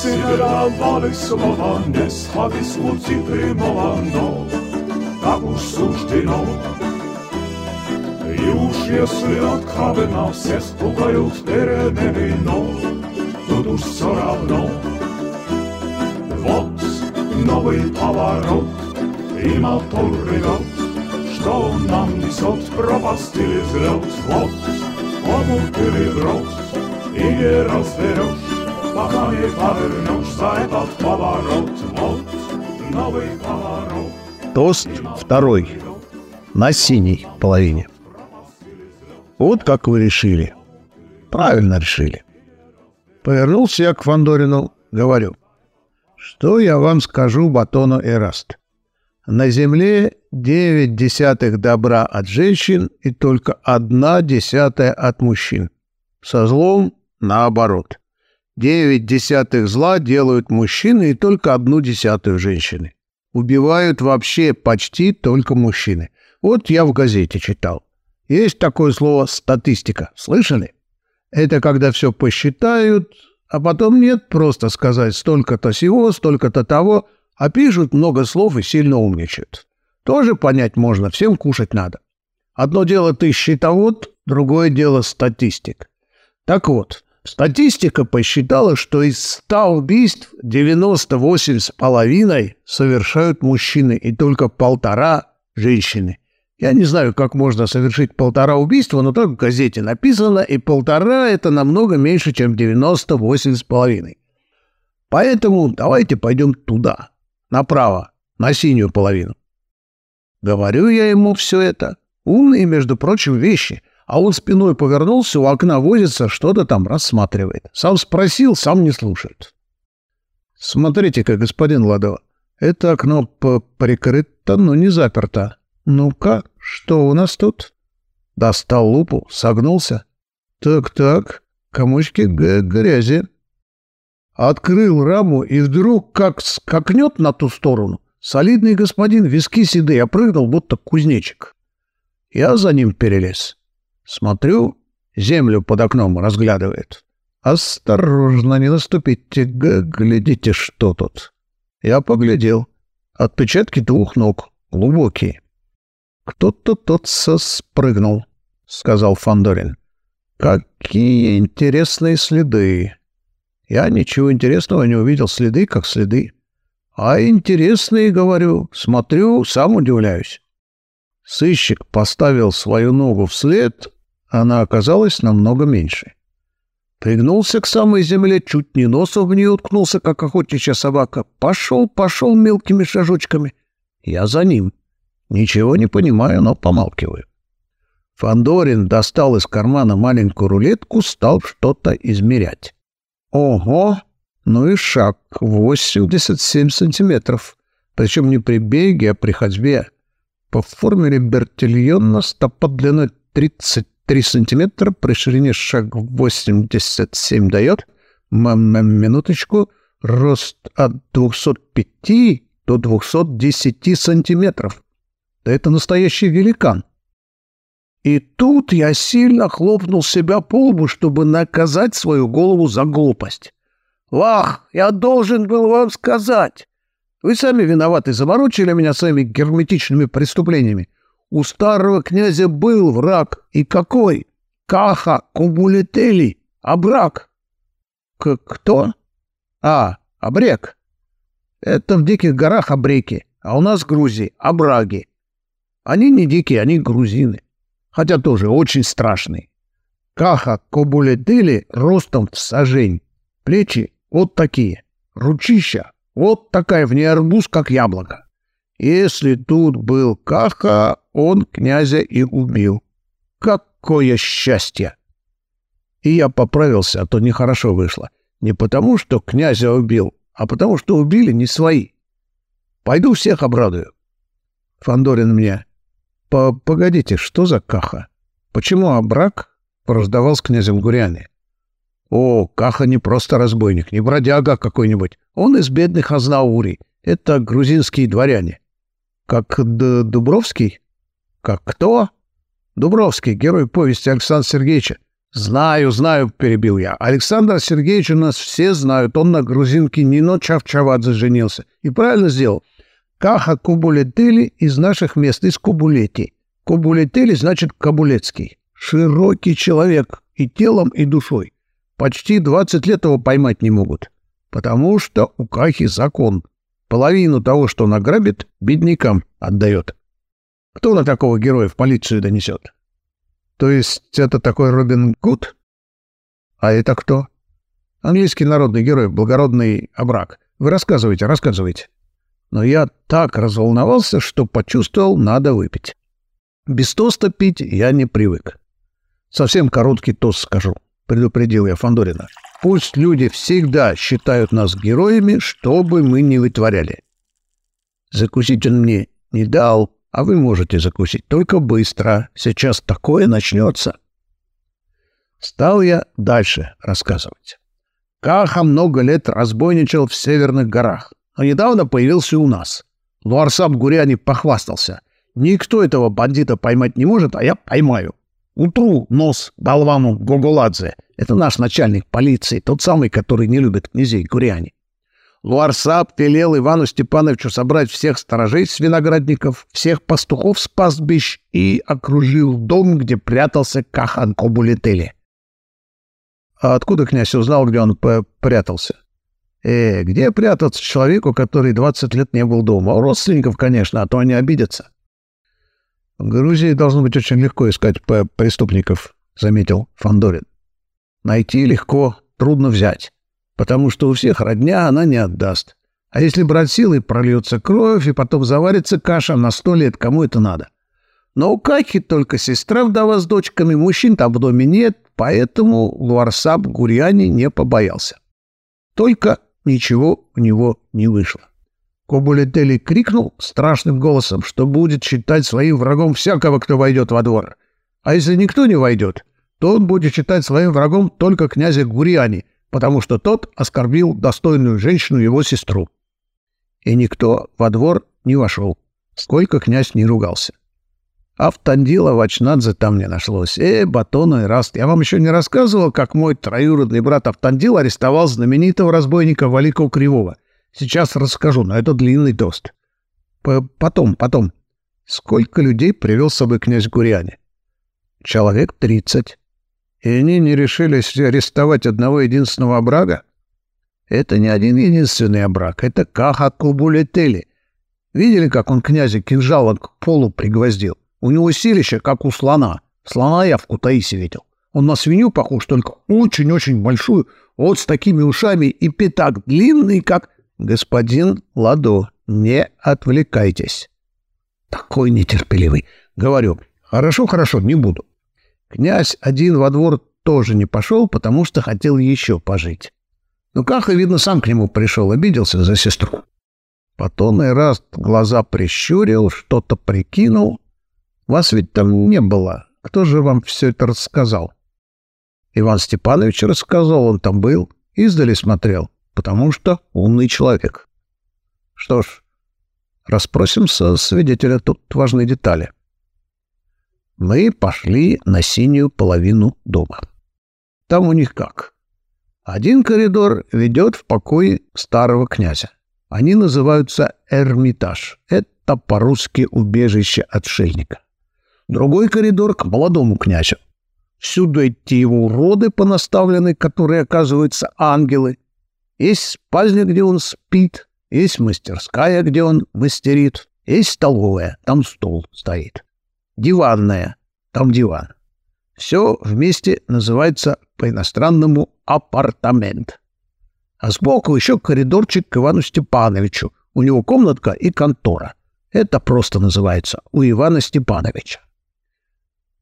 Sine dawali słowane, schody słupci prymowano, tak už suštino. Już jeśli odkrawy nas jest pukają terenemy, no, to już co равно. Вот новый поворот, и мотор ревет, что нам несет пропасть или взлет. Вот омут или брод, и не разберешь, Пока не повернешь этот поворот. Вот новый поворот. Тост второй. На синей половине. Вот как вы решили. Правильно решили. Повернулся я к Фандорину, говорю. Что я вам скажу, Батону Эраст? На земле девять десятых добра от женщин и только одна десятая от мужчин. Со злом наоборот. Девять десятых зла делают мужчины и только одну десятую женщины. Убивают вообще почти только мужчины. Вот я в газете читал. Есть такое слово «статистика». Слышали? Это когда все посчитают, а потом нет просто сказать столько-то сего, столько-то того, а пишут много слов и сильно умничают. Тоже понять можно, всем кушать надо. Одно дело ты счетовод, другое дело статистик. Так вот, статистика посчитала, что из 100 убийств 98 с половиной совершают мужчины и только полтора – женщины. Я не знаю, как можно совершить полтора убийства, но так в газете написано, и полтора – это намного меньше, чем 98 с половиной. Поэтому давайте пойдем туда, направо, на синюю половину. Говорю я ему все это. Умные, между прочим, вещи. А он спиной повернулся, у окна возится, что-то там рассматривает. Сам спросил, сам не слушает. Смотрите-ка, господин Ладова, это окно прикрыто, но не заперто. Ну-ка, что у нас тут? Достал лупу, согнулся. Так-так, комочки грязи. Открыл раму и вдруг как скакнет на ту сторону. Солидный господин, виски седые, опрыгнул, будто кузнечик. Я за ним перелез. Смотрю, землю под окном разглядывает. Осторожно, не наступите, глядите, что тут. Я поглядел. Отпечатки двух ног, глубокие. Кто-то тот спрыгнул, сказал Фандорин. Какие интересные следы. Я ничего интересного не увидел. Следы как следы. А интересные, говорю. Смотрю, сам удивляюсь. Сыщик поставил свою ногу вслед, она оказалась намного меньше. Пригнулся к самой земле, чуть не носом в нее уткнулся, как охотничья собака. Пошел, пошел мелкими шажочками. Я за ним. Ничего не понимаю, но помалкиваю. Фандорин достал из кармана маленькую рулетку, стал что-то измерять. Ого! Ну и шаг 87 сантиметров. Причем не при беге, а при ходьбе. По формуле Бертильона стопа длиной 33 сантиметра при ширине шаг 87 дает, минуточку, рост от 205 до 210 сантиметров. Да это настоящий великан. И тут я сильно хлопнул себя по лбу, чтобы наказать свою голову за глупость. «Вах, я должен был вам сказать! Вы сами виноваты, заморочили меня своими герметичными преступлениями. У старого князя был враг. И какой? Каха Кумулетели. Абрак. К кто? А, Абрек. Это в диких горах Абреки, а у нас в Грузии Абраги. Они не дикие, они грузины. Хотя тоже очень страшные. Каха Кобулетели ростом в сажень. Плечи вот такие. Ручища вот такая в ней арбуз, как яблоко. Если тут был Каха, он князя и убил. Какое счастье! И я поправился, а то нехорошо вышло. Не потому, что князя убил, а потому, что убили не свои. Пойду всех обрадую. Фандорин мне. По Погодите, что за Каха? Почему Абрак пораздавал с князем Гуряне? О, Каха не просто разбойник, не бродяга какой-нибудь. Он из бедных Азнаурий. Это грузинские дворяне. Как Д Дубровский? Как кто? Дубровский, герой повести Александра Сергеевича. «Знаю, знаю», — перебил я. «Александр Сергеевич у нас все знают. Он на грузинке Нино Чавчавадзе женился. И правильно сделал. Каха Кубулетели из наших мест, из Кубулети. Кубулетели значит Кабулецкий. Широкий человек и телом, и душой. Почти 20 лет его поймать не могут. Потому что у Кахи закон. Половину того, что награбит, беднякам отдает. Кто на такого героя в полицию донесет? То есть это такой Робин Гуд? А это кто? Английский народный герой, благородный обрак. Вы рассказывайте, рассказывайте. Но я так разволновался, что почувствовал, надо выпить. Без тоста пить я не привык. Совсем короткий тост скажу, предупредил я Фандорина. Пусть люди всегда считают нас героями, что бы мы ни вытворяли. Закусить он мне не дал, а вы можете закусить только быстро. Сейчас такое начнется. Стал я дальше рассказывать. Каха много лет разбойничал в северных горах, а недавно появился у нас. Луарсаб Гуряни похвастался. Никто этого бандита поймать не может, а я поймаю. Утру нос болвану Гоголадзе. Это наш начальник полиции, тот самый, который не любит князей Гуряни. Луарсап велел Ивану Степановичу собрать всех сторожей с виноградников, всех пастухов с пастбищ и окружил дом, где прятался Кахан Кобулетели. А откуда князь узнал, где он прятался? Э, где прятаться человеку, который 20 лет не был дома? У родственников, конечно, а то они обидятся. В Грузии должно быть очень легко искать преступников, заметил Фандорин. Найти легко, трудно взять потому что у всех родня она не отдаст. А если брать силой, прольется кровь, и потом заварится каша на сто лет, кому это надо. Но у Кахи только сестра вдова с дочками, мужчин там в доме нет, поэтому Луарсаб Гурьяни не побоялся. Только ничего у него не вышло. Кобулетели крикнул страшным голосом, что будет считать своим врагом всякого, кто войдет во двор. А если никто не войдет, то он будет считать своим врагом только князя Гурьяни, потому что тот оскорбил достойную женщину его сестру. И никто во двор не вошел, сколько князь не ругался. А в Тандила Вачнадзе там не нашлось. Э, батона и раст. Я вам еще не рассказывал, как мой троюродный брат Автандил арестовал знаменитого разбойника Валикова Кривого. Сейчас расскажу, но это длинный тост. П потом, потом. Сколько людей привел с собой князь Гуряне? Человек тридцать и они не решились арестовать одного единственного обрага? Это не один единственный обраг, это Каха Кубулетели. Видели, как он князя кинжалом к полу пригвоздил? У него силище, как у слона. Слона я в Кутаисе видел. Он на свинью похож, только очень-очень большую, вот с такими ушами и пятак длинный, как... Господин Ладо, не отвлекайтесь. Такой нетерпеливый. Говорю, хорошо, хорошо, не буду. Князь один во двор тоже не пошел, потому что хотел еще пожить. Ну, Каха, видно, сам к нему пришел, обиделся за сестру. Потом раз глаза прищурил, что-то прикинул. Вас ведь там не было. Кто же вам все это рассказал? Иван Степанович рассказал, он там был, издали смотрел, потому что умный человек. Что ж, расспросим со свидетеля, тут важные детали. — мы пошли на синюю половину дома. Там у них как? Один коридор ведет в покой старого князя. Они называются Эрмитаж. Это по-русски убежище отшельника. Другой коридор к молодому князю. Всюду эти его уроды понаставлены, которые, оказываются, ангелы. Есть спальня, где он спит, есть мастерская, где он мастерит, есть столовая, там стол стоит диванная, там диван. Все вместе называется по-иностранному апартамент. А сбоку еще коридорчик к Ивану Степановичу. У него комнатка и контора. Это просто называется у Ивана Степановича.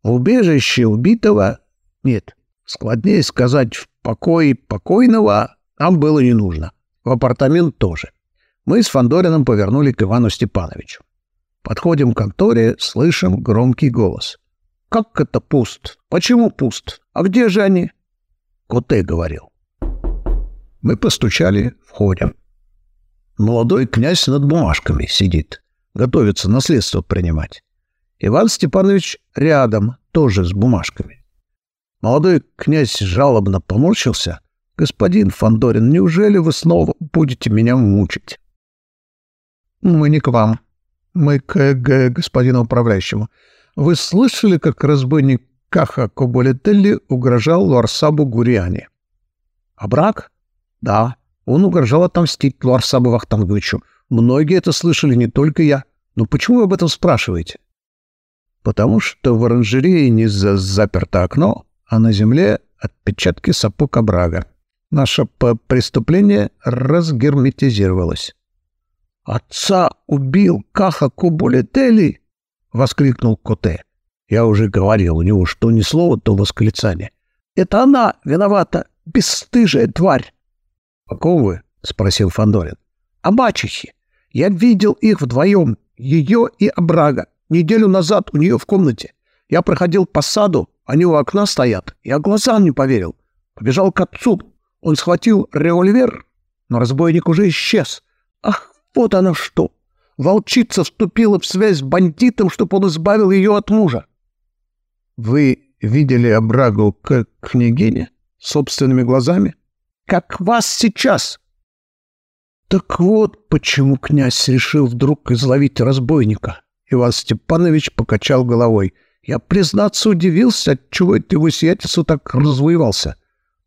В убежище убитого нет. Складнее сказать, в покое покойного нам было не нужно. В апартамент тоже. Мы с Фандорином повернули к Ивану Степановичу. Подходим к конторе, слышим громкий голос. «Как это пуст? Почему пуст? А где же они?» Коте говорил. Мы постучали, входим. Молодой князь над бумажками сидит, готовится наследство принимать. Иван Степанович рядом, тоже с бумажками. Молодой князь жалобно поморщился. «Господин Фандорин, неужели вы снова будете меня мучить?» «Мы не к вам. Мы к, к господину управляющему. Вы слышали, как разбойник Каха Коболетелли угрожал Луарсабу Гуриане?» «А брак?» «Да, он угрожал отомстить Луарсабу Вахтанговичу. Многие это слышали, не только я. Но почему вы об этом спрашиваете?» «Потому что в оранжерее не за заперто окно, а на земле отпечатки сапог Абрага. Наше преступление разгерметизировалось. «Отца убил Каха Кубулетели!» — воскликнул Коте. Я уже говорил, у него что ни слово, то восклицание. «Это она виновата, бесстыжая тварь!» «О ком вы?» — спросил Фандорин. «О мачехе. Я видел их вдвоем, ее и Абрага, неделю назад у нее в комнате. Я проходил по саду, они у окна стоят. Я глазам не поверил. Побежал к отцу. Он схватил револьвер, но разбойник уже исчез. Ах, вот оно что! Волчица вступила в связь с бандитом, чтобы он избавил ее от мужа. Вы видели Абрагу к княгине собственными глазами? Как вас сейчас. Так вот, почему князь решил вдруг изловить разбойника. Иван Степанович покачал головой — я, признаться, удивился, отчего это его сиятельство так развоевался.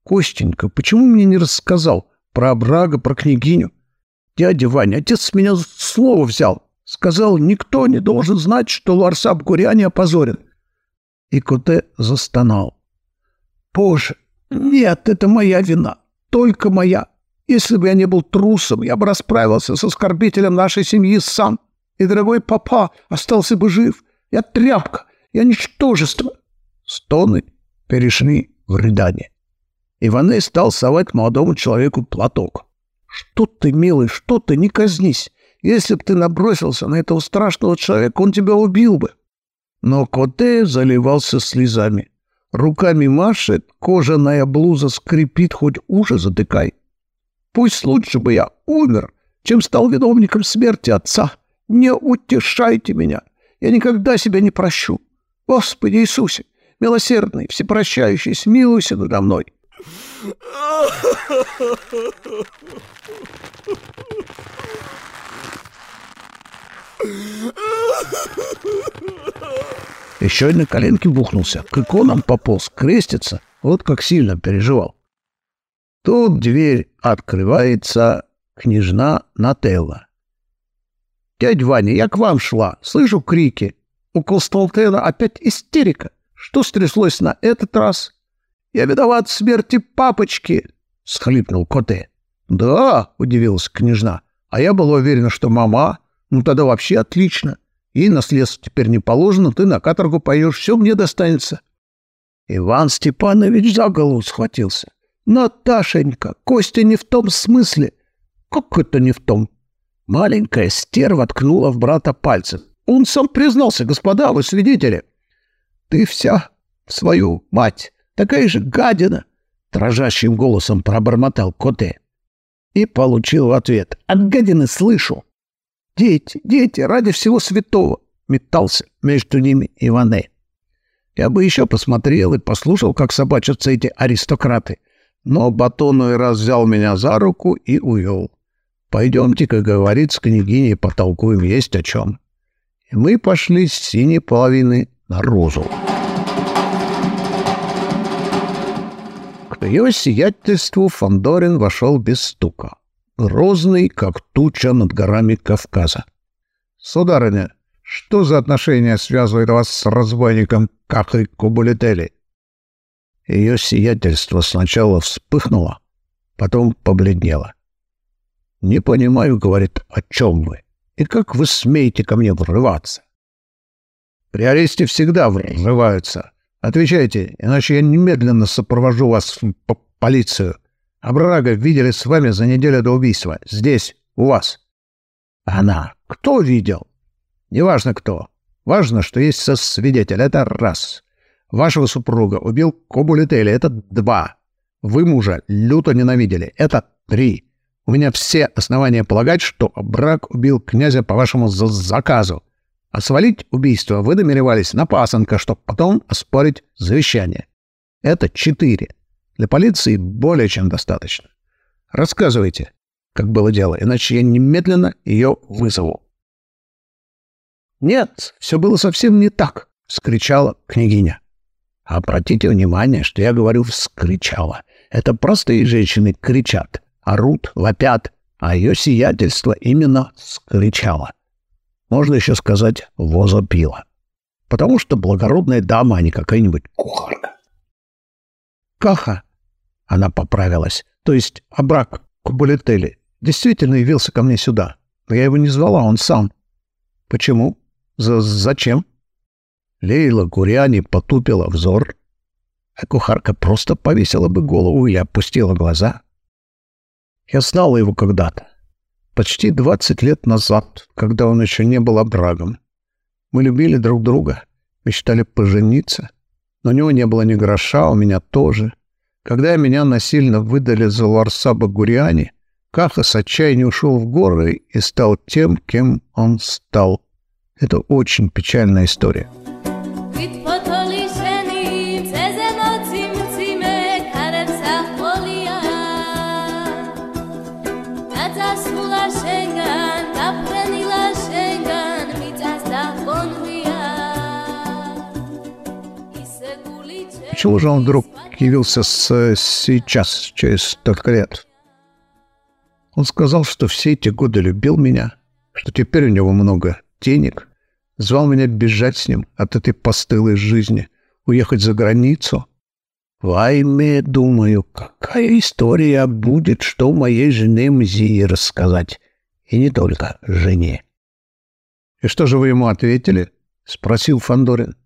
Костенька, почему мне не рассказал про Брага, про княгиню? Дядя Ваня, отец меня слово взял. Сказал, никто не должен знать, что Ларсаб Гуряне опозорен. И Коте застонал. Боже, нет, это моя вина, только моя. Если бы я не был трусом, я бы расправился с оскорбителем нашей семьи сам. И дорогой папа остался бы жив. Я тряпка, я ничтожество. Стоны перешли в рыдание. Иване стал совать молодому человеку платок. «Что ты, милый, что ты, не казнись. Если б ты набросился на этого страшного человека, он тебя убил бы». Но Коте заливался слезами. Руками машет, кожаная блуза скрипит, хоть уши затыкай. Пусть лучше бы я умер, чем стал виновником смерти отца. Не утешайте меня. Я никогда себя не прощу. Господи Иисусе, милосердный, всепрощающий, смилуйся надо мной. Еще и на коленке бухнулся, к иконам пополз, крестится, вот как сильно переживал. Тут дверь открывается, княжна Нателла. «Дядь Ваня, я к вам шла, слышу крики. У Константина опять истерика. Что стряслось на этот раз? Я виноват в смерти папочки, — схлипнул Коте. Да, — удивилась княжна. А я была уверена, что мама... Ну тогда вообще отлично. Ей наследство теперь не положено, ты на каторгу поешь, все мне достанется. Иван Степанович за голову схватился. Наташенька, Костя не в том смысле. Как это не в том? Маленькая стерва ткнула в брата пальцем. Он сам признался, господа, вы свидетели. Ты вся свою мать, такая же гадина, дрожащим голосом пробормотал Коте. И получил в ответ. От гадины слышу. Дети, дети, ради всего святого, метался между ними Иване. Я бы еще посмотрел и послушал, как собачатся эти аристократы. Но Батону и раз взял меня за руку и увел. Пойдемте, как говорит, с княгиней потолкуем, есть о чем и мы пошли с синей половины на розу. Ее сиятельству Фандорин вошел без стука, грозный, как туча над горами Кавказа. «Сударыня, что за отношения связывает вас с разбойником Кахой Кубулетели?» Ее сиятельство сначала вспыхнуло, потом побледнело. «Не понимаю, — говорит, — о чем вы?» И как вы смеете ко мне врываться? При аресте всегда врываются. Отвечайте, иначе я немедленно сопровожу вас в полицию. Абрага видели с вами за неделю до убийства. Здесь, у вас. Она. Кто видел? Неважно кто. Важно, что есть свидетель. Это раз. Вашего супруга убил Кобулетели. Это два. Вы мужа люто ненавидели. Это три. У меня все основания полагать, что брак убил князя по вашему заказу. А свалить убийство вы намеревались на пасынка, чтобы потом оспорить завещание. Это четыре. Для полиции более чем достаточно. Рассказывайте, как было дело, иначе я немедленно ее вызову. «Нет, все было совсем не так», — вскричала княгиня. Обратите внимание, что я говорю «вскричала». Это простые женщины кричат, орут, вопят, а ее сиятельство именно скричало. Можно еще сказать «возопила». Потому что благородная дама, а не какая-нибудь кухарка. Каха, она поправилась, то есть Абрак Кубулетели, действительно явился ко мне сюда. Но я его не звала, он сам. Почему? За зачем? Лейла Гуряни потупила взор, а кухарка просто повесила бы голову или опустила глаза. Я знала его когда-то, почти двадцать лет назад, когда он еще не был обрагом. Мы любили друг друга, мечтали пожениться, но у него не было ни гроша, у меня тоже. Когда меня насильно выдали за Ларсаба Гуриани, Каха с отчаянием ушел в горы и стал тем, кем он стал. Это очень печальная история. Почему же он вдруг явился с, сейчас, через столько лет? Он сказал, что все эти годы любил меня, что теперь у него много денег, звал меня бежать с ним от этой постылой жизни, уехать за границу. Вайме, думаю, какая история будет, что моей жены Мзии рассказать. И не только жене. — И что же вы ему ответили? — спросил Фандорин.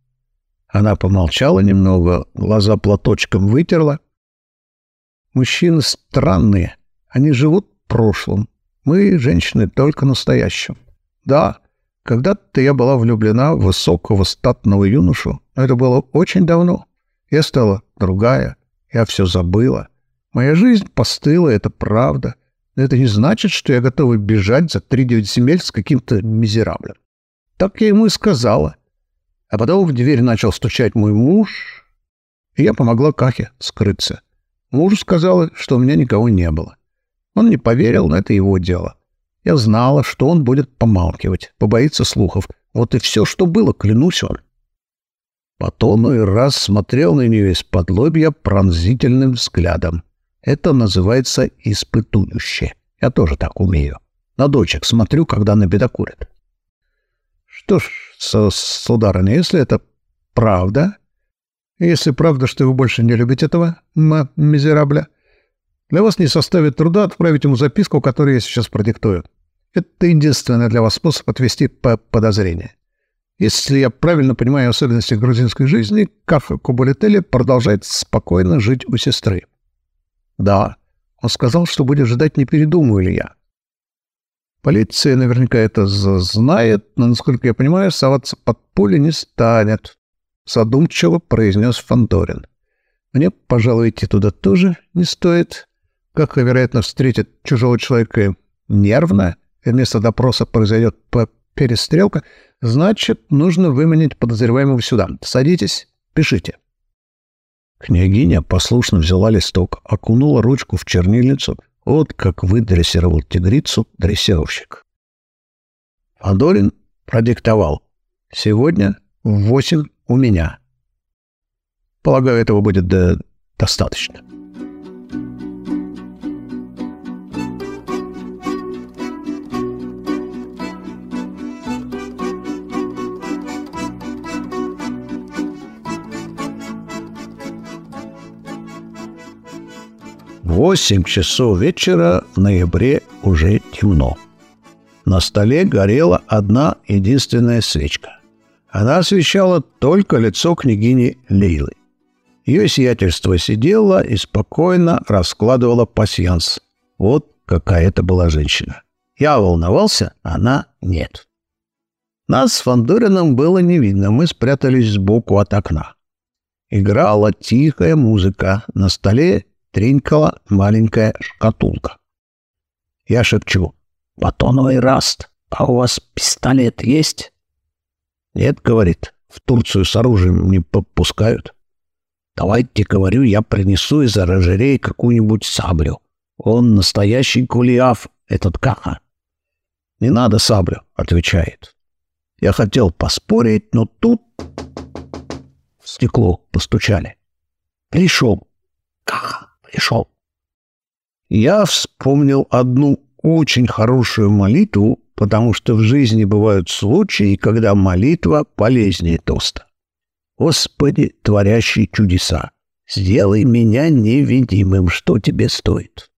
Она помолчала немного, глаза платочком вытерла. Мужчины странные, они живут прошлым. Мы, женщины, только настоящим. Да, когда-то я была влюблена в высокого статного юношу, но это было очень давно. Я стала другая, я все забыла. Моя жизнь постыла, это правда. Но это не значит, что я готова бежать за три девять земель с каким-то мизераблем. Так я ему и сказала. А потом в дверь начал стучать мой муж, и я помогла Кахе скрыться. Мужу сказала, что у меня никого не было. Он не поверил, но это его дело. Я знала, что он будет помалкивать, побоится слухов. Вот и все, что было, клянусь он. Потом и раз смотрел на нее из-под лобья пронзительным взглядом. Это называется испытующе. Я тоже так умею. На дочек смотрю, когда набедокурят. Что ж, сударыня, если это правда, если правда, что вы больше не любите этого мизерабля, для вас не составит труда отправить ему записку, которую я сейчас продиктую. Это единственный для вас способ отвести по подозрение. Если я правильно понимаю особенности грузинской жизни, Кафа Кубалетели продолжает спокойно жить у сестры. Да, он сказал, что будет ждать, не передумаю ли я. Полиция наверняка это знает, но, насколько я понимаю, соваться под пули не станет, — задумчиво произнес Фандорин. Мне, пожалуй, идти туда тоже не стоит. Как, вероятно, встретит чужого человека нервно, и вместо допроса произойдет перестрелка, значит, нужно выманить подозреваемого сюда. Садитесь, пишите. Княгиня послушно взяла листок, окунула ручку в чернильницу. Вот как выдрессировал тигрицу дрессировщик. Фандорин продиктовал. «Сегодня в восемь у меня». Полагаю, этого будет достаточно. Восемь часов вечера в ноябре уже темно. На столе горела одна единственная свечка. Она освещала только лицо княгини Лейлы. Ее сиятельство сидело и спокойно раскладывала пасьянс. Вот какая это была женщина. Я волновался, она нет. Нас с Фандорином было не видно, мы спрятались сбоку от окна. Играла тихая музыка, на столе тренькала маленькая шкатулка. Я шепчу. «Батоновый раст, а у вас пистолет есть?» «Нет», — говорит, — «в Турцию с оружием не попускают». Давайте, говорю, я принесу из оранжереи какую-нибудь саблю. Он настоящий кулиаф, этот Каха. Не надо саблю, отвечает. Я хотел поспорить, но тут в стекло постучали. Пришел. Каха, пришел. Я вспомнил одну очень хорошую молитву, потому что в жизни бывают случаи, когда молитва полезнее тоста. Господи, творящий чудеса, сделай меня невидимым, что тебе стоит.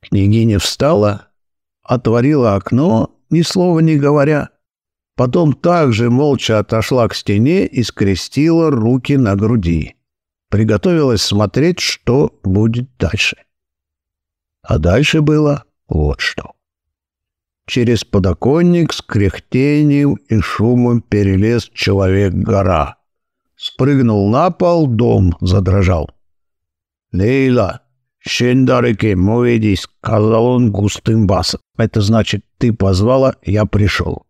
Княгиня встала, отворила окно, ни слова не говоря, потом также молча отошла к стене и скрестила руки на груди. Приготовилась смотреть, что будет дальше. А дальше было вот что. Через подоконник с кряхтением и шумом перелез человек-гора. Спрыгнул на пол, дом задрожал. «Лейла, щендарики, моведи», — сказал он густым басом. «Это значит, ты позвала, я пришел».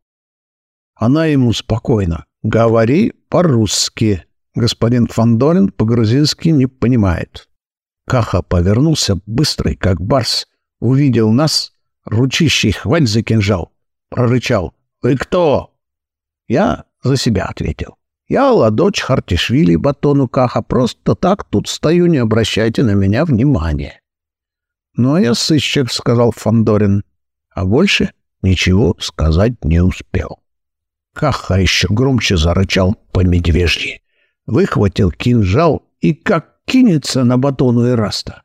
Она ему спокойно. «Говори по-русски». Господин Фандорин по-грузински не понимает. Каха повернулся быстрый, как барс, увидел нас, ручищей хвать за кинжал, прорычал. «Вы кто?» Я за себя ответил. «Я ладочь Хартишвили Батону Каха, просто так тут стою, не обращайте на меня внимания». «Ну, а я сыщик», — сказал Фандорин, а больше ничего сказать не успел. Каха еще громче зарычал по медвежьи, выхватил кинжал и как кинется на батону Эраста.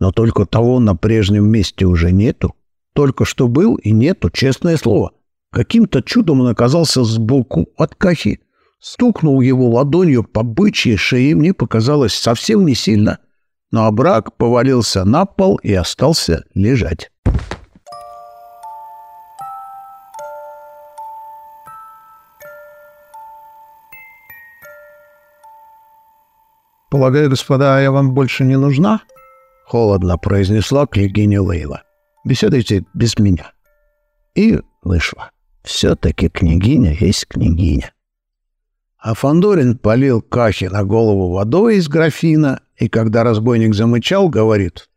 Но только того на прежнем месте уже нету. Только что был и нету, честное слово. Каким-то чудом он оказался сбоку от Кахи. Стукнул его ладонью по бычьей шее, мне показалось совсем не сильно. Но Абрак повалился на пол и остался лежать. «Полагаю, господа, я вам больше не нужна?» — холодно произнесла княгиня Лейла. «Беседуйте без меня». И вышла. Все-таки княгиня есть княгиня. А Фандорин полил Кахе на голову водой из графина, и когда разбойник замычал, говорит,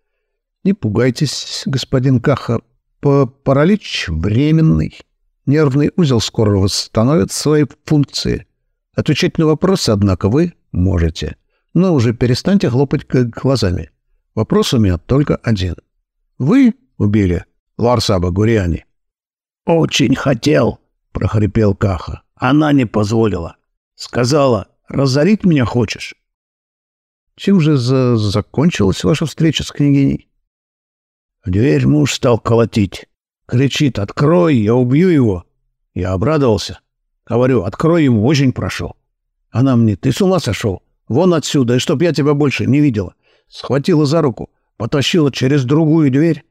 «Не пугайтесь, господин Каха, паралич временный. Нервный узел скоро восстановит свои функции. Отвечать на вопросы, однако, вы можете. Но уже перестаньте хлопать глазами. Вопрос у меня только один. Вы убили Ларсаба Гуриани? Очень хотел, прохрипел Каха. Она не позволила. Сказала, разорить меня хочешь? Чем же за закончилась ваша встреча с княгиней? В дверь муж стал колотить. Кричит, открой, я убью его. Я обрадовался. Говорю, открой ему, очень прошу. Она мне, ты с ума сошел? Вон отсюда, и чтоб я тебя больше не видела. Схватила за руку, потащила через другую дверь.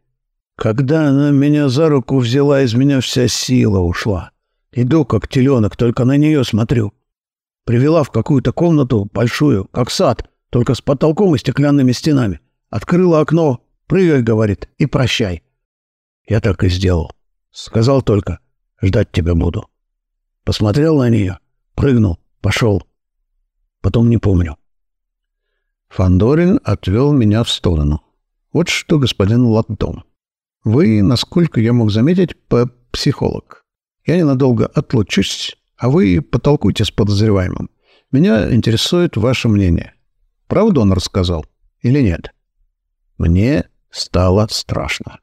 Когда она меня за руку взяла, из меня вся сила ушла. Иду, как теленок, только на нее смотрю. Привела в какую-то комнату, большую, как сад, только с потолком и стеклянными стенами. Открыла окно, прыгай, говорит, и прощай. Я так и сделал. Сказал только, ждать тебя буду. Посмотрел на нее, прыгнул, пошел. Потом не помню. Фандорин отвел меня в сторону. Вот что, господин Латтон. Вы, насколько я мог заметить, психолог. Я ненадолго отлучусь, а вы потолкуйте с подозреваемым. Меня интересует ваше мнение. Правду он рассказал или нет? Мне стало страшно.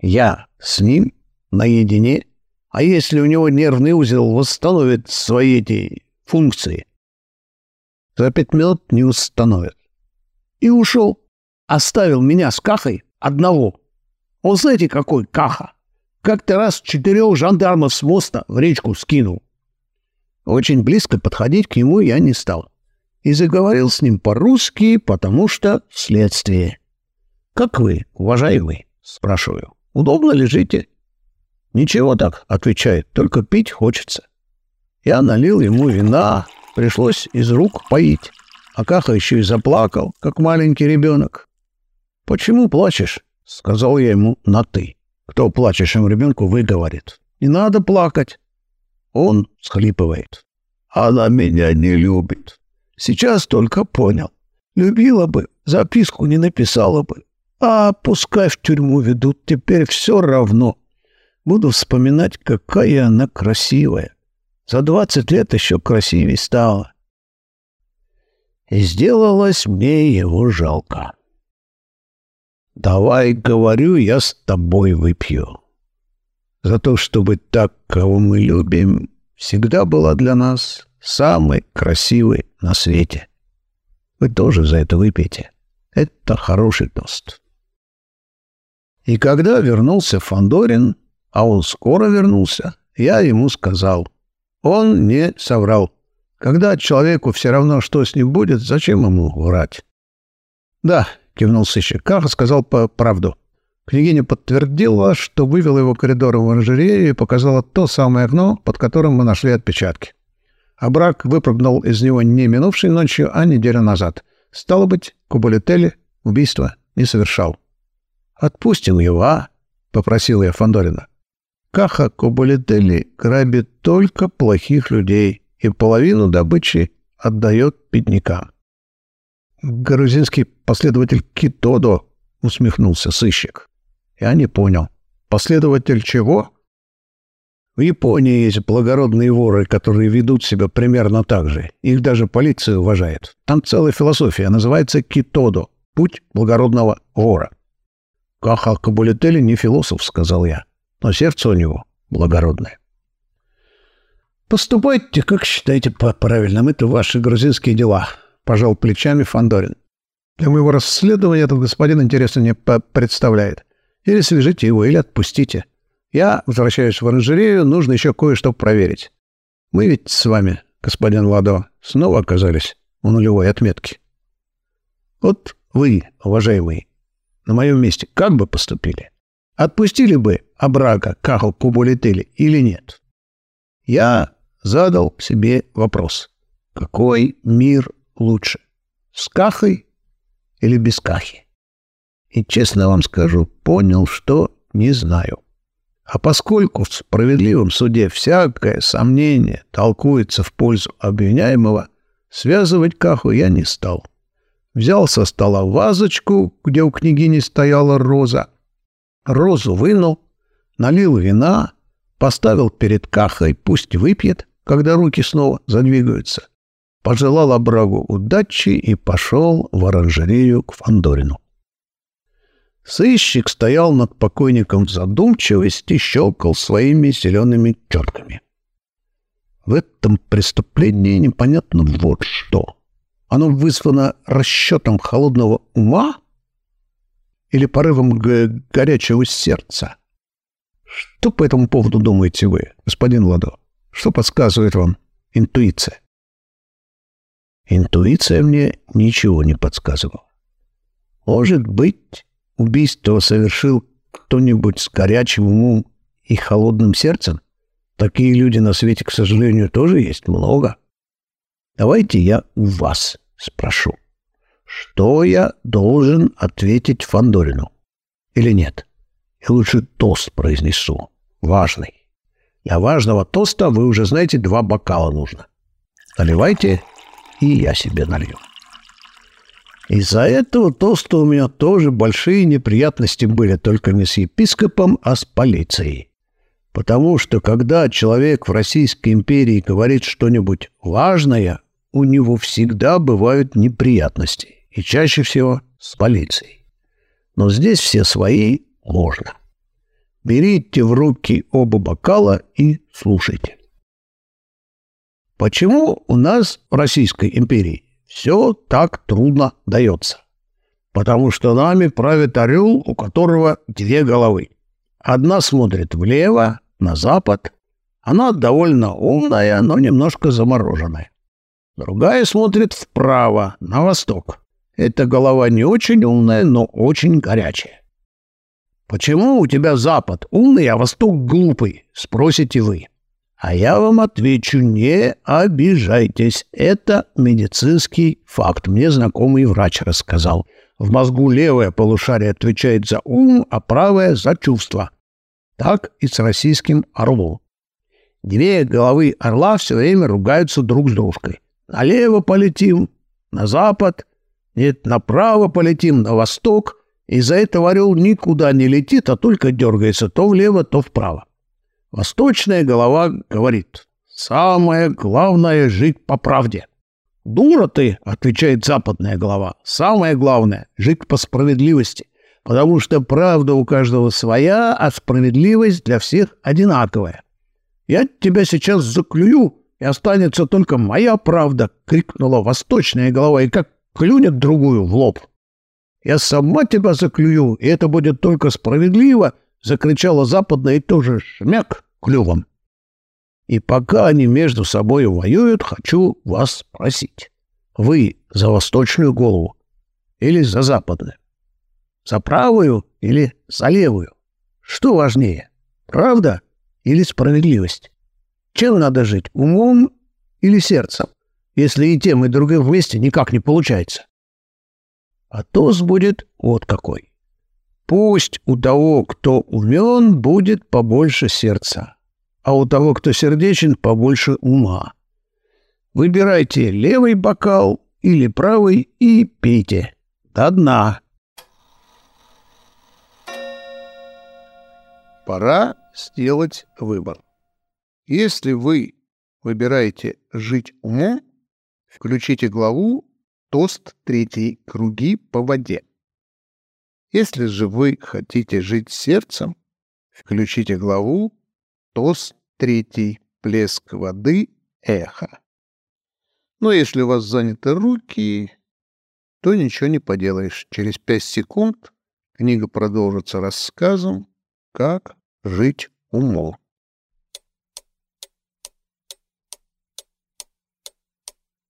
Я с ним наедине, а если у него нервный узел восстановит свои эти функции, за пять минут не установят. И ушел. Оставил меня с Кахой одного. Он знаете, какой Каха? Как-то раз четырех жандармов с моста в речку скинул. Очень близко подходить к нему я не стал. И заговорил с ним по-русски, потому что следствие. «Как вы, уважаемый?» — спрашиваю. «Удобно лежите?» «Ничего так», — отвечает, — «только пить хочется». Я налил ему вина, Пришлось из рук поить. А Каха еще и заплакал, как маленький ребенок. «Почему плачешь?» — сказал я ему на «ты». Кто плачущему ребенку выговорит. «Не надо плакать». Он схлипывает. «Она меня не любит. Сейчас только понял. Любила бы, записку не написала бы. А пускай в тюрьму ведут, теперь все равно. Буду вспоминать, какая она красивая. За двадцать лет еще красивее стала. И сделалось мне его жалко. «Давай, говорю, я с тобой выпью. За то, чтобы так, кого мы любим, всегда была для нас самой красивой на свете. Вы тоже за это выпейте. Это хороший тост». И когда вернулся Фандорин, а он скоро вернулся, я ему сказал. Он не соврал. Когда человеку все равно, что с ним будет, зачем ему врать? Да, кивнул сыщик. Каха сказал по правду. Княгиня подтвердила, что вывела его коридором в оранжерею и показала то самое окно, под которым мы нашли отпечатки. А брак выпрыгнул из него не минувшей ночью, а неделю назад. Стало быть, Кубалетели убийство не совершал. «Отпустим его, а?» — попросил я Фандорина. «Каха Кубалетели грабит только плохих людей и половину добычи отдает беднякам». «Грузинский последователь Китодо», — усмехнулся сыщик. Я не понял. «Последователь чего?» В Японии есть благородные воры, которые ведут себя примерно так же. Их даже полиция уважает. Там целая философия, называется китодо — путь благородного вора. Каха Кабулетели не философ, сказал я, но сердце у него благородное. Поступайте, как считаете правильным, это ваши грузинские дела, пожал плечами Фандорин. Для моего расследования этот господин интереса не представляет. Или свяжите его, или отпустите. Я возвращаюсь в оранжерею, нужно еще кое-что проверить. Мы ведь с вами, господин Ладо, снова оказались у нулевой отметки. Вот вы, уважаемый, на моем месте как бы поступили? Отпустили бы Абрака, Кахал, Кубулетели или нет? Я задал себе вопрос. Какой мир лучше? С Кахой или без Кахи? И честно вам скажу, понял, что не знаю. А поскольку в справедливом суде всякое сомнение толкуется в пользу обвиняемого, связывать Каху я не стал. — взял со стола вазочку, где у княгини стояла роза, розу вынул, налил вина, поставил перед кахой, пусть выпьет, когда руки снова задвигаются, пожелал Абрагу удачи и пошел в оранжерею к Фандорину. Сыщик стоял над покойником в задумчивости щелкал своими зелеными четками. В этом преступлении непонятно вот что. Оно вызвано расчетом холодного ума или порывом горячего сердца? Что по этому поводу думаете вы, господин Ладо? Что подсказывает вам интуиция? Интуиция мне ничего не подсказывала. Может быть, убийство совершил кто-нибудь с горячим умом и холодным сердцем? Такие люди на свете, к сожалению, тоже есть много. — Давайте я у вас спрошу. Что я должен ответить Фандорину? Или нет? Я лучше тост произнесу. Важный. Для важного тоста вы уже знаете, два бокала нужно. Наливайте, и я себе налью. Из-за этого тоста у меня тоже большие неприятности были, только не с епископом, а с полицией. Потому что когда человек в Российской империи говорит что-нибудь важное, у него всегда бывают неприятности, и чаще всего с полицией. Но здесь все свои можно. Берите в руки оба бокала и слушайте. Почему у нас в Российской империи все так трудно дается? Потому что нами правит орел, у которого две головы. Одна смотрит влево, на запад. Она довольно умная, но немножко замороженная. Другая смотрит вправо, на восток. Эта голова не очень умная, но очень горячая. «Почему у тебя запад умный, а восток глупый?» — спросите вы. А я вам отвечу, не обижайтесь. Это медицинский факт. Мне знакомый врач рассказал. В мозгу левое полушарие отвечает за ум, а правое — за чувства. Так и с российским орлом. Две головы орла все время ругаются друг с дружкой. Налево полетим, на запад, нет, направо полетим, на восток. Из-за этого орел никуда не летит, а только дергается то влево, то вправо. Восточная голова говорит, самое главное — жить по правде. «Дура ты!» — отвечает западная голова. «Самое главное — жить по справедливости, потому что правда у каждого своя, а справедливость для всех одинаковая. Я тебя сейчас заклюю, и останется только моя правда!» — крикнула восточная голова и как клюнет другую в лоб. «Я сама тебя заклюю, и это будет только справедливо!» — закричала западная и тоже шмяк клювом. И пока они между собой воюют, хочу вас спросить. Вы за восточную голову или за западную? За правую или за левую? Что важнее, правда или справедливость? Чем надо жить, умом или сердцем, если и тем, и другим вместе никак не получается? А тост будет вот какой. Пусть у того, кто умен, будет побольше сердца, а у того, кто сердечен, побольше ума. Выбирайте левый бокал или правый и пейте. До дна. Пора сделать выбор. Если вы выбираете жить умом, включите главу «Тост третий. Круги по воде». Если же вы хотите жить сердцем, включите главу Тост третий — плеск воды, эхо. Но если у вас заняты руки, то ничего не поделаешь. Через пять секунд книга продолжится рассказом, как жить умом.